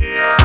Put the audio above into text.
Yeah.